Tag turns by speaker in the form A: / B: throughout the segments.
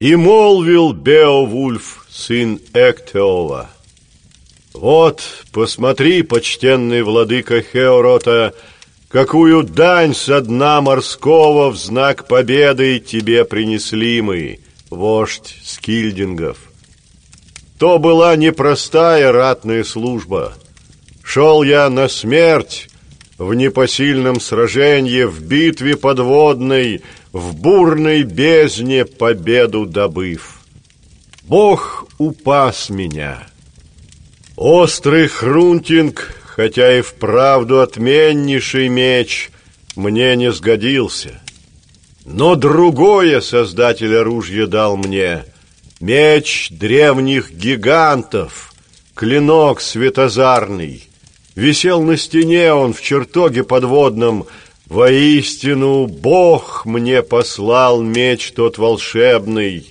A: И молвил Беовульф, сын Эктеова, «Вот, посмотри, почтенный владыка Хеорота, какую дань со дна морского в знак победы тебе принесли мы, вождь скильдингов. То была непростая ратная служба. Шел я на смерть в непосильном сражении, в битве подводной, в бурной бездне победу добыв. Бог упас меня. Острый хрунтинг, хотя и вправду отменнейший меч, мне не сгодился. Но другое создатель оружия дал мне — меч древних гигантов, клинок светозарный. Висел на стене он в чертоге подводном — Воистину, Бог мне послал меч тот волшебный.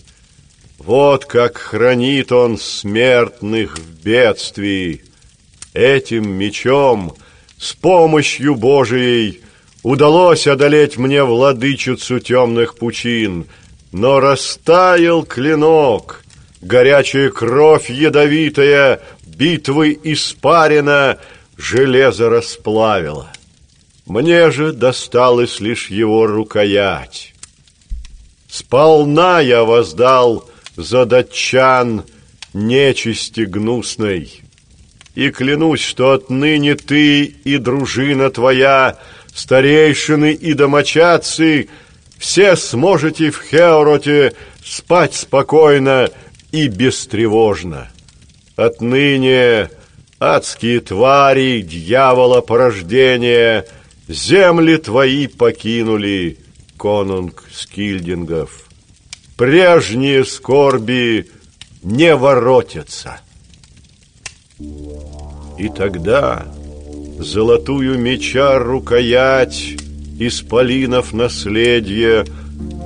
A: Вот как хранит он смертных в бедствии. Этим мечом, с помощью Божией, удалось одолеть мне владычицу темных пучин, но растаял клинок, горячая кровь ядовитая, битвы испарена, железо расплавила. Мне же досталась лишь его рукоять. Сполна я воздал за датчан нечисти гнусной. И клянусь, что отныне ты и дружина твоя, старейшины и домочадцы, все сможете в Хеороте спать спокойно и бестревожно. Отныне адские твари, дьявола порождения — Земли твои покинули, конунг Скильдингов. Прежние скорби не воротятся. И тогда золотую меча рукоять Исполинов наследие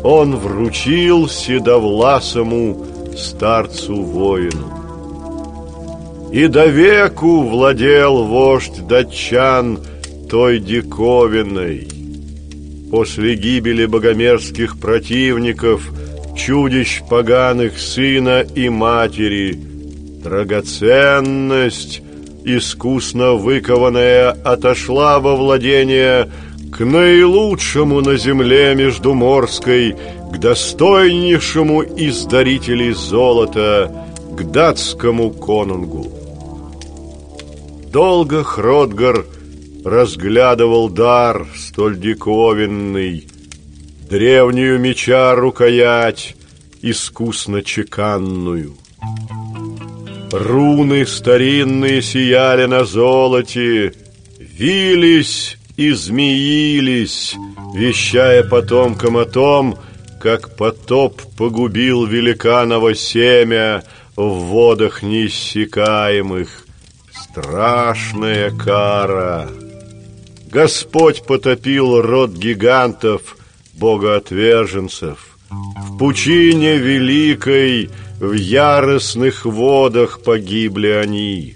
A: Он вручил седовласому старцу-воину. И до веку владел вождь датчан – той диковиной. После гибели богомерзких противников, чудищ поганых сына и матери, драгоценность, искусно выкованная, отошла во владение к наилучшему на земле междуморской, к достойнейшему из дарителей золота, к датскому конунгу. Долго Хродгар разглядывал дар столь диковинный, древнюю меча рукоять, искусно чеканную. Руны старинные сияли на золоте, вились и змеились, вещая потомкам о том, как потоп погубил великаново семя в водах неиссякаемых. Страшная кара — Господь потопил род гигантов, богоотверженцев. В пучине великой, в яростных водах погибли они.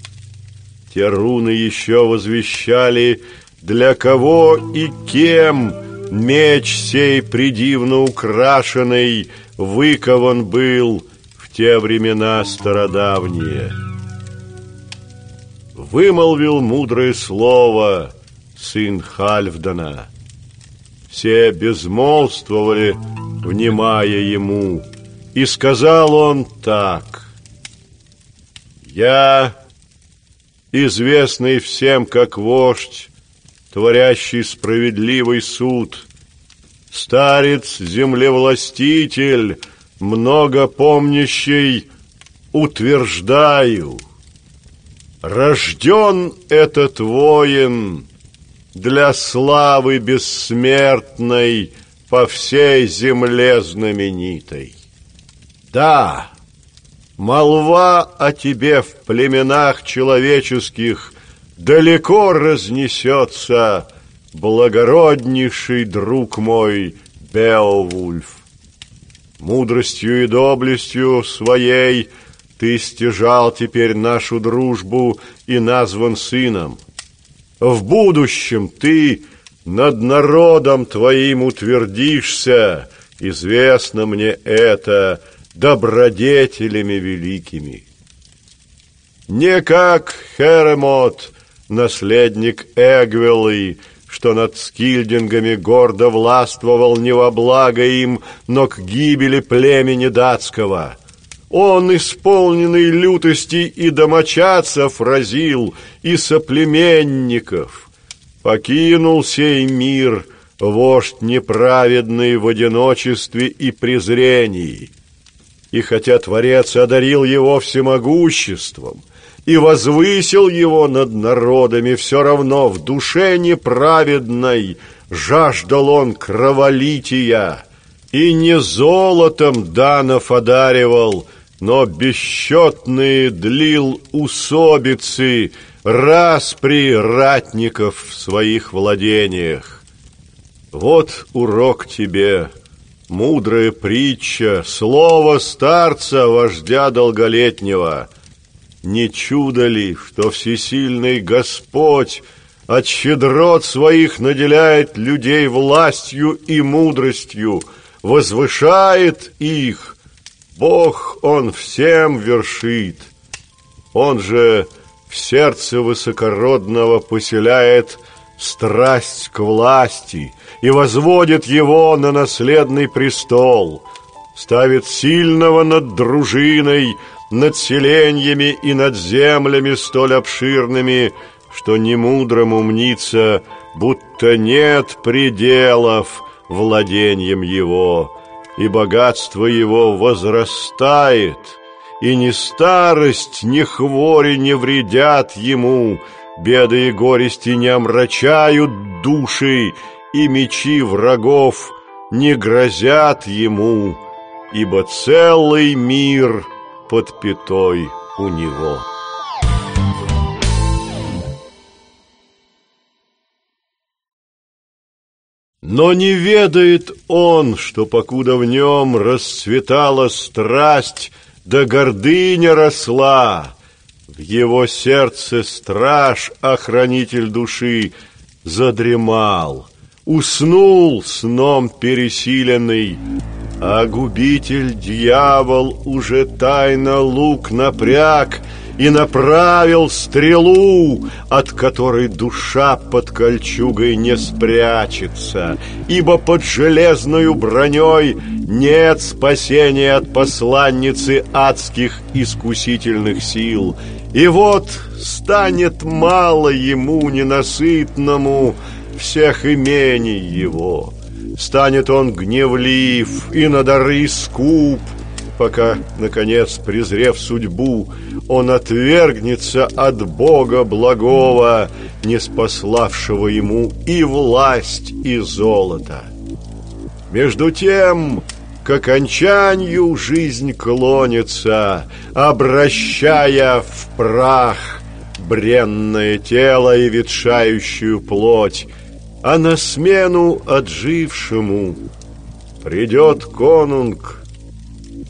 A: Те руны еще возвещали, для кого и кем меч сей придивно украшенный выкован был в те времена стародавние. Вымолвил мудрое слово — сын Хальфдана. Все безмолвствовали, внимая ему, и сказал он так. «Я, известный всем как вождь, творящий справедливый суд, старец-землевластитель, много помнящий, утверждаю, рожден этот воин — для славы бессмертной по всей земле знаменитой. Да, молва о тебе в племенах человеческих далеко разнесется, благороднейший друг мой Беовульф. Мудростью и доблестью своей ты стяжал теперь нашу дружбу и назван сыном. В будущем ты над народом твоим утвердишься, известно мне это, добродетелями великими. Не как Херемот, наследник Эгвелы, что над скильдингами гордо властвовал не во благо им, но к гибели племени датского. Он, исполненный лютости и домочадцев разил, и соплеменников. Покинул сей мир вождь неправедный в одиночестве и презрении. И хотя Творец одарил его всемогуществом, и возвысил его над народами, все равно в душе неправедной жаждал он кроволития, и не золотом данов одаривал, но бесчетные длил усобицы распри ратников в своих владениях. Вот урок тебе, мудрая притча, слово старца, вождя долголетнего — не чудо ли, что всесильный Господь от щедрот своих наделяет людей властью и мудростью, возвышает их. Бог Он всем вершит. Он же в сердце высокородного поселяет страсть к власти и возводит его на наследный престол, ставит сильного над дружиной, над селеньями и над землями столь обширными, что немудрому мнится, будто нет пределов владением его, и богатство его возрастает, и ни старость, ни хвори не вредят ему, беды и горести не омрачают души, и мечи врагов не грозят ему, ибо целый мир — под пятой у него. Но не ведает он, что покуда в нем расцветала страсть, да гордыня росла, в его сердце страж, охранитель души, задремал, уснул сном пересиленный, а губитель дьявол уже тайно лук напряг И направил стрелу, от которой душа под кольчугой не спрячется Ибо под железною броней нет спасения от посланницы адских искусительных сил. И вот станет мало ему ненасытному всех имений его. Станет он гневлив и на дары скуп, Пока, наконец, презрев судьбу, Он отвергнется от Бога благого, Не спаславшего ему и власть, и золото. Между тем, к окончанию жизнь клонится, Обращая в прах бренное тело и ветшающую плоть, а на смену отжившему придет конунг,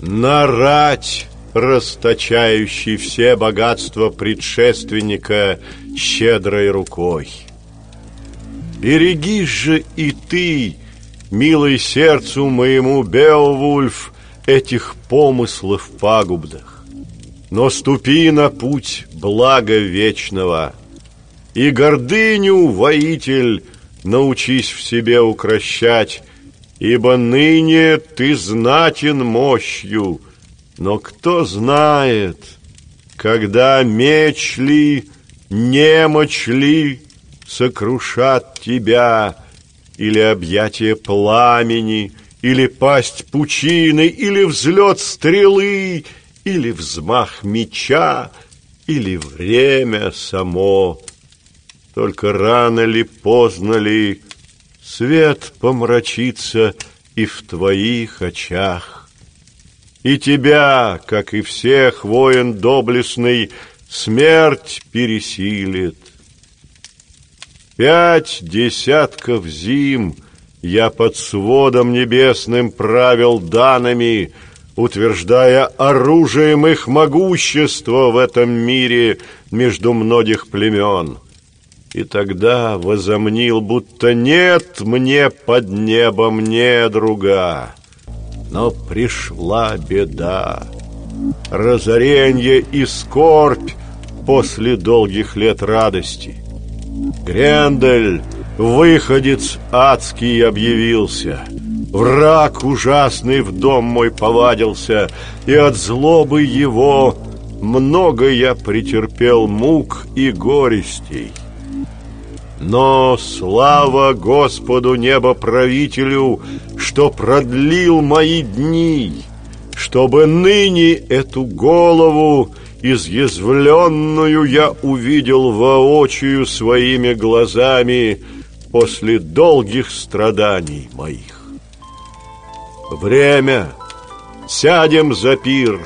A: нарать, расточающий все богатства предшественника щедрой рукой. Берегись же и ты, милый сердцу моему, Беовульф, этих помыслов пагубных. Но ступи на путь блага вечного, и гордыню, воитель, научись в себе укращать, ибо ныне ты знатен мощью, но кто знает, когда меч ли, немочь ли сокрушат тебя, или объятие пламени, или пасть пучины, или взлет стрелы, или взмах меча, или время само — только рано ли, поздно ли, Свет помрачится и в твоих очах. И тебя, как и всех, воин доблестный, Смерть пересилит. Пять десятков зим Я под сводом небесным правил данными, Утверждая оружием их могущество В этом мире между многих племен. И тогда возомнил, будто нет мне под небом недруга. Но пришла беда, разоренье и скорбь после долгих лет радости. Грендель, выходец адский, объявился. Враг ужасный в дом мой повадился, и от злобы его много я претерпел мук и горестей. Но слава Господу небоправителю, что продлил мои дни, чтобы ныне эту голову изъязвленную я увидел воочию своими глазами после долгих страданий моих. Время, сядем за пир,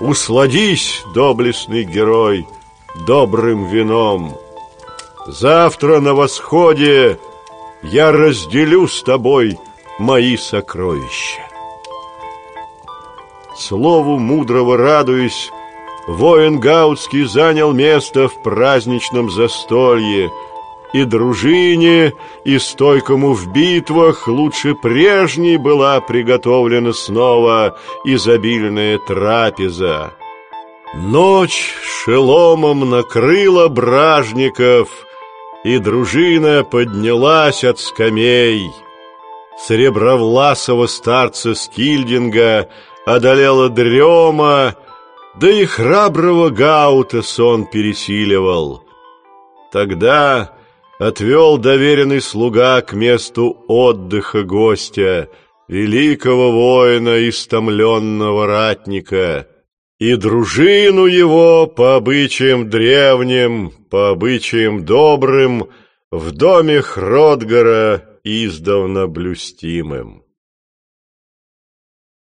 A: усладись, доблестный герой, добрым вином, Завтра на восходе я разделю с тобой мои сокровища. Слову мудрого радуясь, воин Гаутский занял место в праздничном застолье, и дружине, и стойкому в битвах лучше прежней была приготовлена снова изобильная трапеза. Ночь шеломом накрыла бражников — и дружина поднялась от скамей. Сребровласого старца Скильдинга одолела дрема, да и храброго Гаута сон пересиливал. Тогда отвел доверенный слуга к месту отдыха гостя, великого воина, истомленного ратника — и дружину его по обычаям древним, по обычаям добрым, в доме Хродгара издавна блюстимым.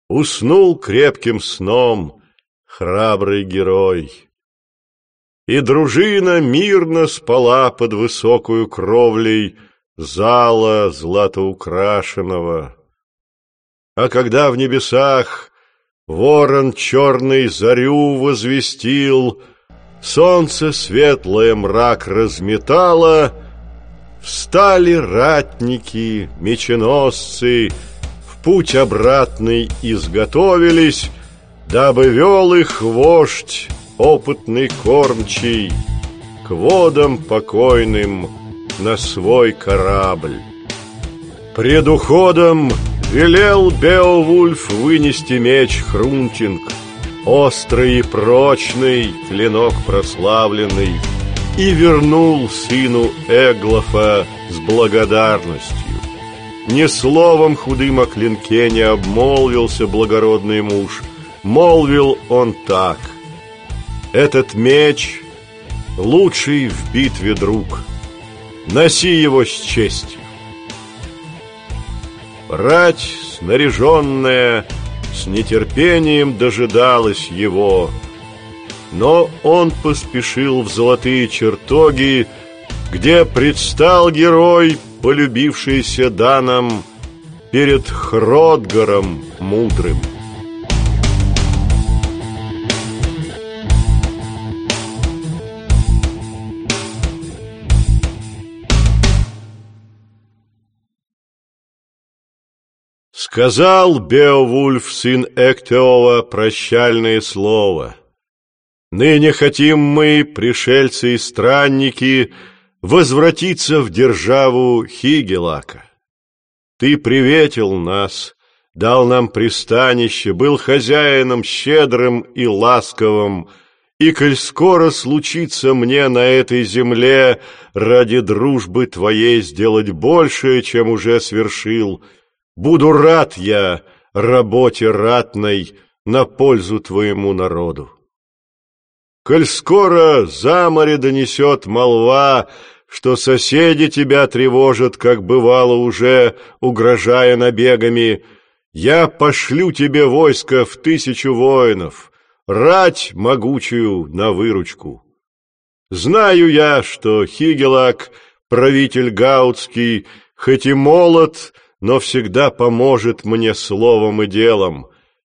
A: Уснул крепким сном храбрый герой, и дружина мирно спала под высокую кровлей зала златоукрашенного. А когда в небесах Ворон черный зарю возвестил, Солнце светлое мрак разметало, Встали ратники, меченосцы, В путь обратный изготовились, Дабы вел их вождь, опытный кормчий, К водам покойным на свой корабль. Пред уходом Велел Беовульф вынести меч Хрунтинг, Острый и прочный, клинок прославленный, И вернул сыну Эглофа с благодарностью. Ни словом худым о клинке не обмолвился благородный муж, Молвил он так. Этот меч лучший в битве друг, Носи его с честью. Рать, снаряженная, с нетерпением дожидалась его. Но он поспешил в золотые чертоги, где предстал герой, полюбившийся Даном, перед Хродгаром мудрым. Сказал Беовульф, сын Эктеова, прощальное слово. Ныне хотим мы, пришельцы и странники, возвратиться в державу Хигелака. Ты приветил нас, дал нам пристанище, был хозяином щедрым и ласковым, и коль скоро случится мне на этой земле ради дружбы твоей сделать большее, чем уже свершил — Буду рад я работе ратной на пользу твоему народу. Коль скоро за море донесет молва, что соседи тебя тревожат, как бывало уже, угрожая набегами, я пошлю тебе войско в тысячу воинов, рать могучую на выручку. Знаю я, что Хигелак, правитель Гаутский, хоть и молод, но всегда поможет мне словом и делом.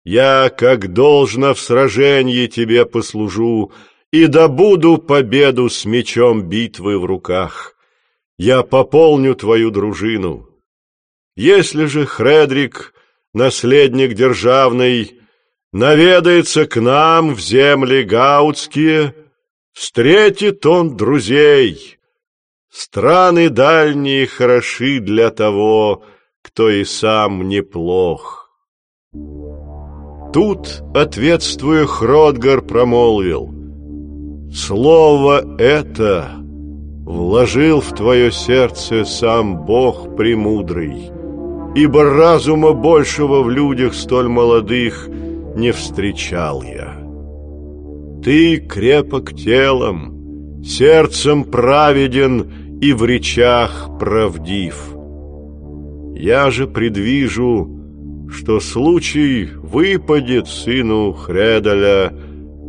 A: Я, как должно, в сражении тебе послужу и добуду победу с мечом битвы в руках. Я пополню твою дружину. Если же, Хредрик, наследник державный, наведается к нам в земли гаутские, встретит он друзей. Страны дальние хороши для того, кто и сам неплох. Тут, ответствуя, Хродгар промолвил, «Слово это вложил в твое сердце сам Бог премудрый, ибо разума большего в людях столь молодых не встречал я. Ты крепок телом, сердцем праведен и в речах правдив. Я же предвижу, что случай выпадет сыну Хредаля,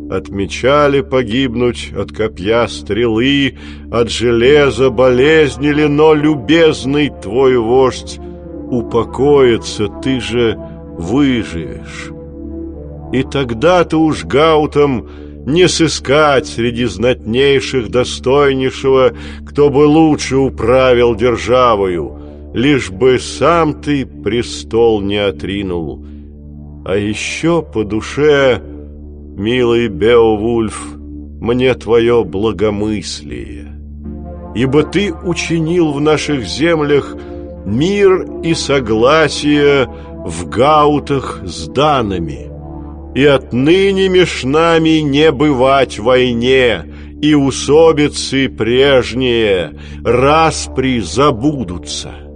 A: Отмечали погибнуть от копья стрелы, От железа болезни ли, но, любезный твой вождь, Упокоится, ты же выживешь. И тогда-то уж гаутом не сыскать среди знатнейших достойнейшего, Кто бы лучше управил державою, Лишь бы сам ты престол не отринул. А еще по душе милый Беовульф, мне твое благомыслие. Ибо ты учинил в наших землях мир и согласие в гаутах с данами. И отныне меж нами не бывать войне, и усобицы прежние распри забудутся.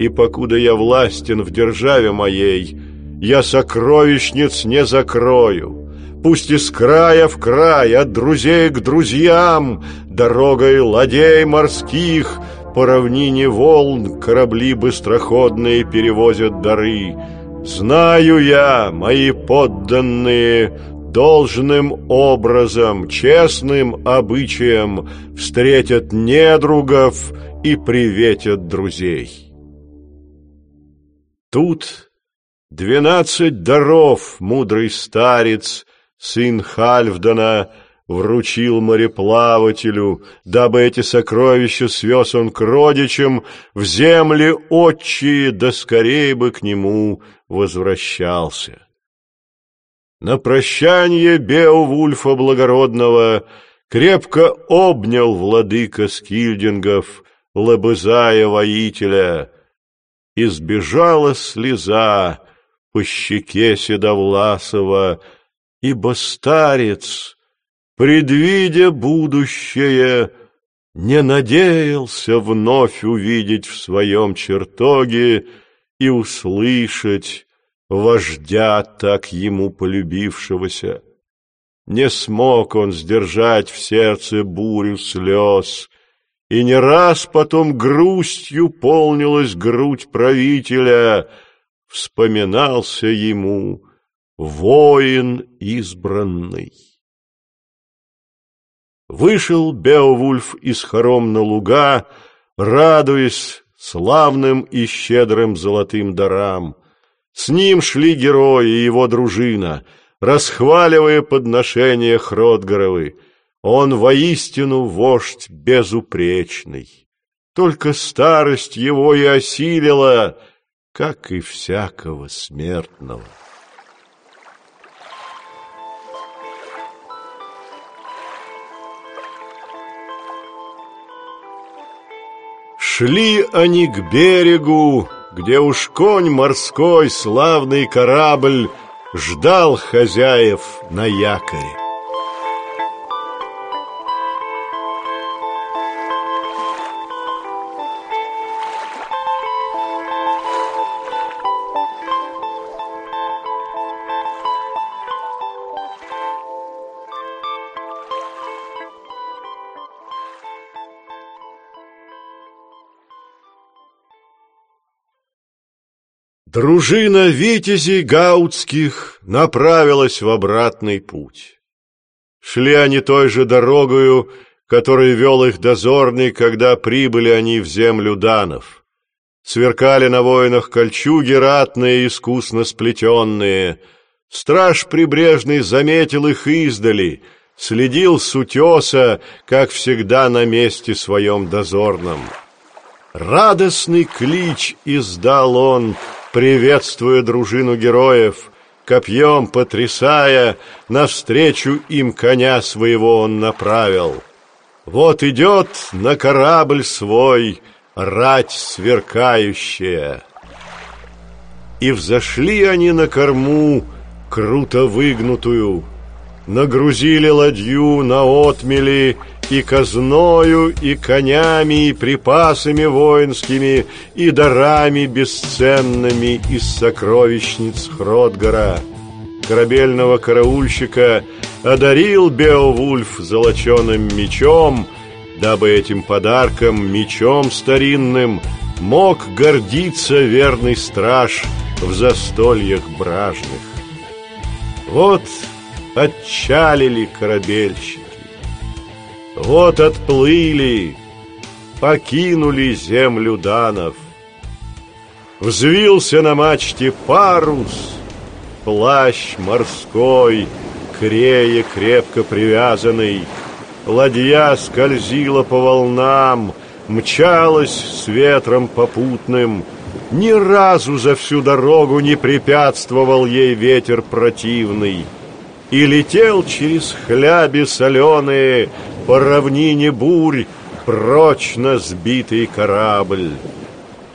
A: И покуда я властен в державе моей, я сокровищниц не закрою, Пусть из края в край, от друзей к друзьям, Дорогой ладей морских По равнине волн корабли быстроходные перевозят дары. Знаю я, мои подданные, должным образом, честным обычаем Встретят недругов и приветят друзей. Тут двенадцать даров мудрый старец сын Хальфдана, вручил мореплавателю, дабы эти сокровища свез он к родичам в земли отчие, да скорее бы к нему возвращался. На прощание Беовульфа Благородного крепко обнял владыка Скильдингов, лобызая воителя, и сбежала слеза по щеке Седовласова, ибо старец, предвидя будущее, не надеялся вновь увидеть в своем чертоге и услышать вождя так ему полюбившегося. Не смог он сдержать в сердце бурю слез, и не раз потом грустью полнилась грудь правителя, вспоминался ему воин избранный. Вышел Беовульф из хором на луга, радуясь славным и щедрым золотым дарам. С ним шли герои и его дружина, расхваливая подношения Хродгоровы. Он воистину вождь безупречный. Только старость его и осилила, как и всякого смертного. Шли они к берегу, где уж конь морской, славный корабль, ждал хозяев на якоре. Дружина витязей гаутских направилась в обратный путь. Шли они той же дорогою, которой вел их дозорный, когда прибыли они в землю данов. Сверкали на воинах кольчуги ратные, искусно сплетенные. Страж прибрежный заметил их издали, следил с утеса, как всегда на месте своем дозорном. Радостный клич издал он — приветствуя дружину героев, копьем потрясая, навстречу им коня своего он направил. Вот идет на корабль свой рать сверкающая. И взошли они на корму, круто выгнутую, Нагрузили ладью на отмели и казною, и конями, и припасами воинскими, и дарами бесценными из сокровищниц Хродгара. Корабельного караульщика одарил Беовульф золоченым мечом, дабы этим подарком, мечом старинным, мог гордиться верный страж в застольях бражных. Вот отчалили корабельщики. Вот отплыли, покинули землю данов. Взвился на мачте парус, плащ морской, крее крепко привязанный. Ладья скользила по волнам, мчалась с ветром попутным. Ни разу за всю дорогу не препятствовал ей ветер противный — и летел через хляби соленые По равнине бурь прочно сбитый корабль.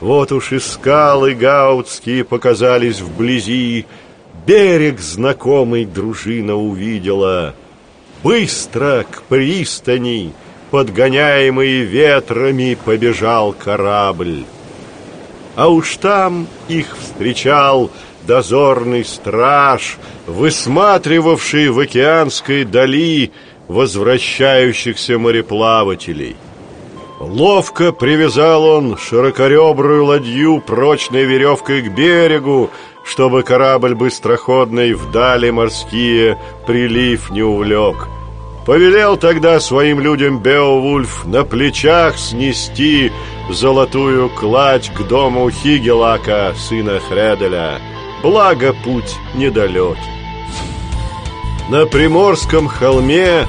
A: Вот уж и скалы гаутские показались вблизи, Берег знакомый дружина увидела. Быстро к пристани, подгоняемый ветрами, побежал корабль. А уж там их встречал дозорный страж, высматривавший в океанской дали возвращающихся мореплавателей. Ловко привязал он широкоребрую ладью прочной веревкой к берегу, чтобы корабль быстроходный вдали морские прилив не увлек. Повелел тогда своим людям Беовульф на плечах снести золотую кладь к дому Хигелака, сына Хределя — благо путь недалек. На Приморском холме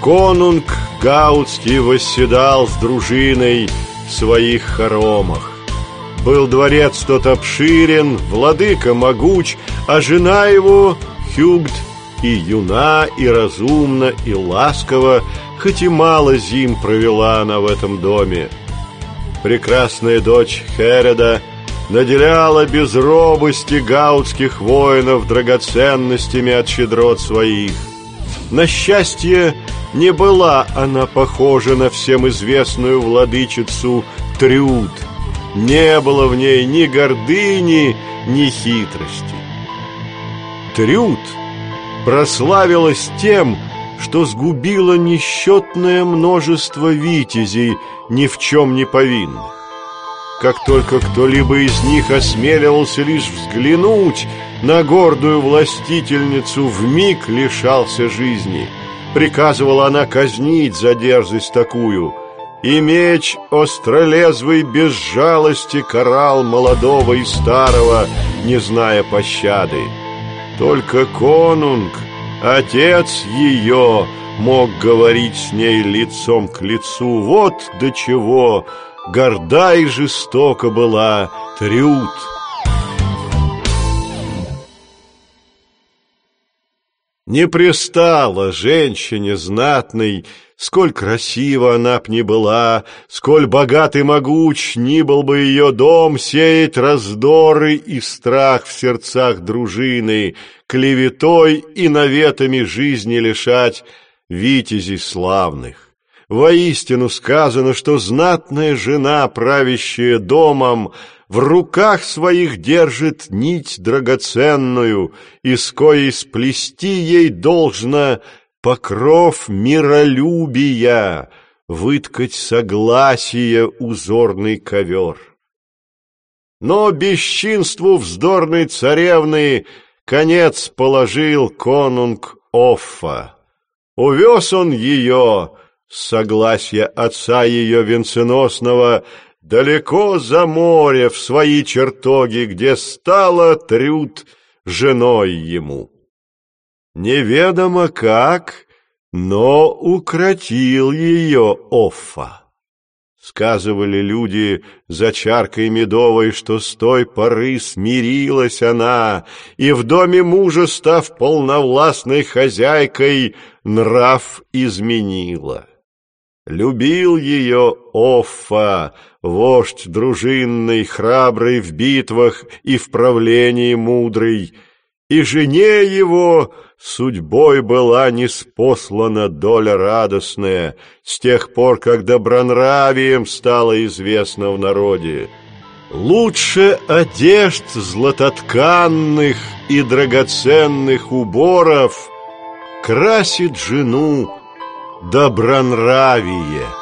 A: конунг Гаутский восседал с дружиной в своих хоромах. Был дворец тот обширен, владыка могуч, а жена его, Хюгд, и юна, и разумна, и ласкова, хоть и мало зим провела она в этом доме. Прекрасная дочь Хереда — наделяла без робости гаутских воинов драгоценностями от щедрот своих. На счастье, не была она похожа на всем известную владычицу Трюд. Не было в ней ни гордыни, ни хитрости. Трюд прославилась тем, что сгубила несчетное множество витязей, ни в чем не повинных. Как только кто-либо из них осмеливался лишь взглянуть на гордую властительницу, в миг лишался жизни. Приказывала она казнить за дерзость такую, и меч остролезвый без жалости карал молодого и старого, не зная пощады. Только конунг, отец ее, мог говорить с ней лицом к лицу. Вот до чего горда и жестока была Трют. Не пристала женщине знатной, Сколь красива она б не была, Сколь богат и могуч ни был бы ее дом, Сеять раздоры и страх в сердцах дружины, Клеветой и наветами жизни лишать витязей славных. Воистину сказано, что знатная жена, правящая домом, в руках своих держит нить драгоценную, из коей сплести ей должно покров миролюбия, выткать согласие узорный ковер. Но бесчинству вздорной царевны конец положил конунг Оффа. Увез он ее, согласия отца ее венценосного далеко за море в свои чертоги, где стала Трюд женой ему. Неведомо как, но укротил ее Оффа. Сказывали люди за чаркой медовой, что с той поры смирилась она, и в доме мужа, став полновластной хозяйкой, нрав изменила. Любил ее Оффа, вождь дружинный, храбрый в битвах и в правлении мудрый, и жене его судьбой была неспослана доля радостная с тех пор, как добронравием стало известно в народе. Лучше одежд златотканных и драгоценных уборов красит жену добронравие.